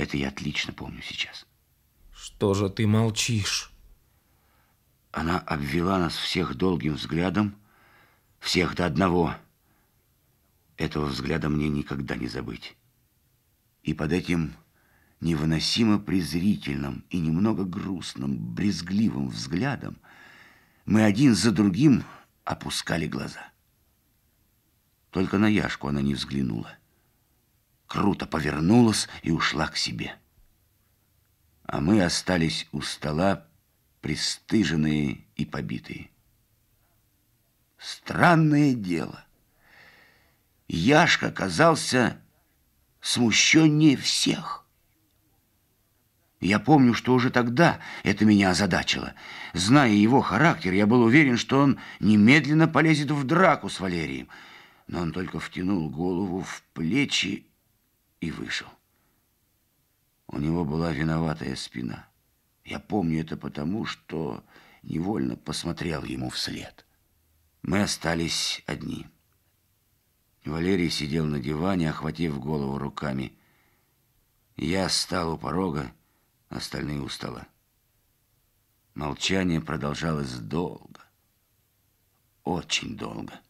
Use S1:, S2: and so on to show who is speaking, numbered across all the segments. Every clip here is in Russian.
S1: Это я отлично помню сейчас.
S2: Что же ты молчишь?
S1: Она обвела нас всех долгим взглядом, всех до одного. Этого взгляда мне никогда не забыть. И под этим невыносимо презрительным и немного грустным, брезгливым взглядом мы один за другим опускали глаза. Только на Яшку она не взглянула. Круто повернулась и ушла к себе. А мы остались у стола, пристыженные и побитые. Странное дело. Яшка оказался смущеннее всех. Я помню, что уже тогда это меня озадачило. Зная его характер, я был уверен, что он немедленно полезет в драку с Валерием. Но он только втянул голову в плечи и вышел. У него была виноватая спина. Я помню это потому, что невольно посмотрел ему вслед. Мы остались одни. Валерий сидел на диване, охватив голову руками. Я стал у порога, остальные у стола. Молчание продолжалось долго, очень долго.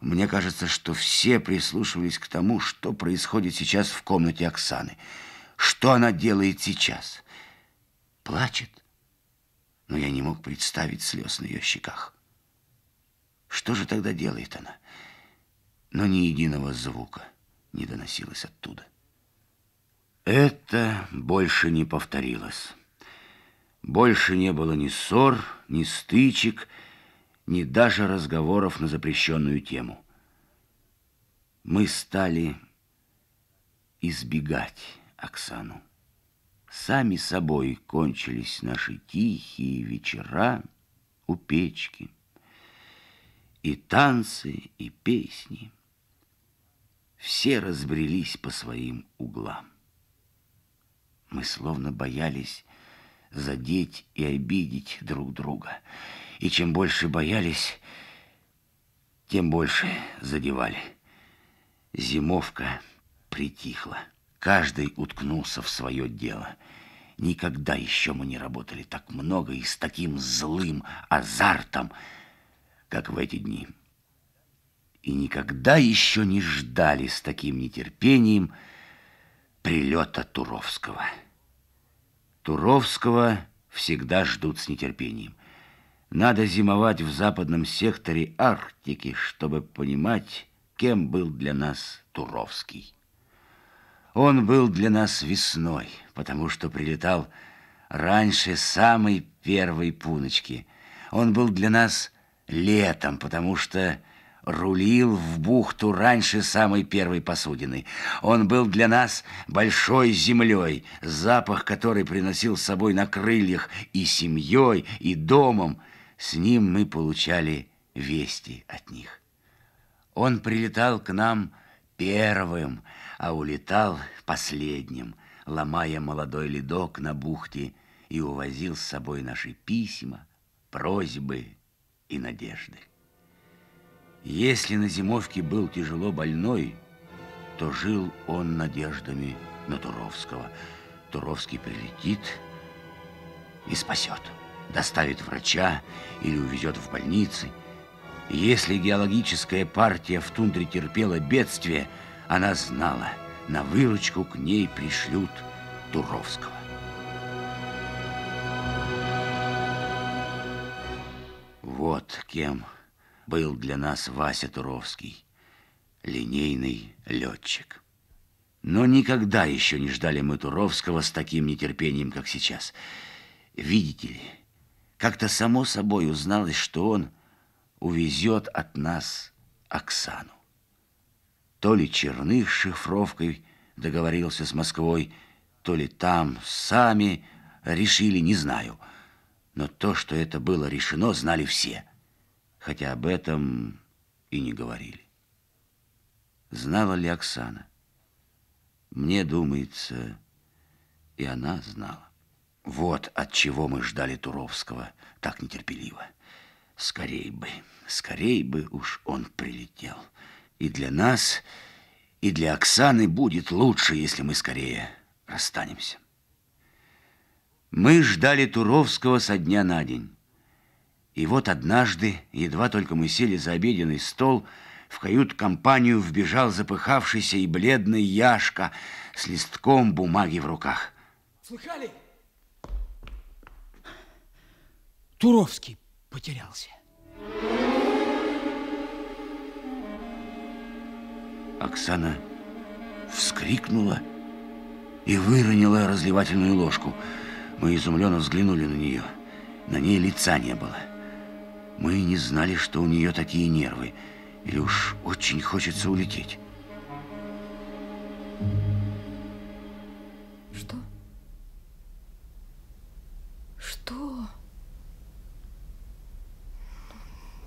S1: Мне кажется, что все прислушивались к тому, что происходит сейчас в комнате Оксаны. Что она делает сейчас? Плачет? Но я не мог представить слез на ее щеках. Что же тогда делает она? Но ни единого звука не доносилось оттуда. Это больше не повторилось. Больше не было ни ссор, ни стычек, ни даже разговоров на запрещенную тему. Мы стали избегать Оксану. Сами собой кончились наши тихие вечера у печки. И танцы, и песни. Все разбрелись по своим углам. Мы словно боялись задеть и обидеть друг друга. И чем больше боялись, тем больше задевали. Зимовка притихла. Каждый уткнулся в свое дело. Никогда еще мы не работали так много и с таким злым азартом, как в эти дни. И никогда еще не ждали с таким нетерпением прилета Туровского. Туровского всегда ждут с нетерпением. Надо зимовать в западном секторе Арктики, чтобы понимать, кем был для нас Туровский. Он был для нас весной, потому что прилетал раньше самой первой пуночки. Он был для нас летом, потому что рулил в бухту раньше самой первой посудины. Он был для нас большой землей, запах которой приносил с собой на крыльях и семьей, и домом. С ним мы получали вести от них. Он прилетал к нам первым, а улетал последним, ломая молодой ледок на бухте и увозил с собой наши письма, просьбы и надежды. Если на зимовке был тяжело больной, то жил он надеждами на Туровского. Туровский прилетит и спасет, доставит врача или увезет в больницы. Если геологическая партия в тундре терпела бедствие, она знала, на выручку к ней пришлют Туровского. Вот кем был для нас Вася Туровский, линейный летчик. Но никогда еще не ждали мы Туровского с таким нетерпением, как сейчас. Видите ли, как-то само собой узналось, что он увезет от нас Оксану. То ли Черных шифровкой договорился с Москвой, то ли там сами решили, не знаю. Но то, что это было решено, знали все хотя об этом и не говорили. Знала ли Оксана? Мне думается, и она знала. Вот от чего мы ждали Туровского так нетерпеливо. Скорей бы, скорей бы уж он прилетел. И для нас, и для Оксаны будет лучше, если мы скорее расстанемся. Мы ждали Туровского со дня на день. И вот однажды, едва только мы сели за обеденный стол, в кают-компанию вбежал запыхавшийся и бледный Яшка с листком бумаги в руках.
S3: Слыхали? Туровский потерялся.
S1: Оксана вскрикнула и выронила разливательную ложку. Мы изумленно взглянули на нее. На ней лица не было. Мы не знали, что у нее такие нервы. Или уж очень хочется улететь.
S4: Что? Что?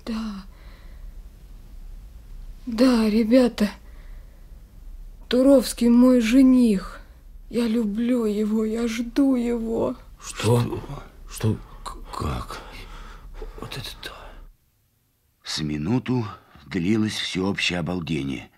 S4: Да. Да, ребята. Туровский мой жених. Я люблю его, я жду его.
S2: Что? Что?
S1: Как? Вот это да. С минуту длилось всеобщее обалдение.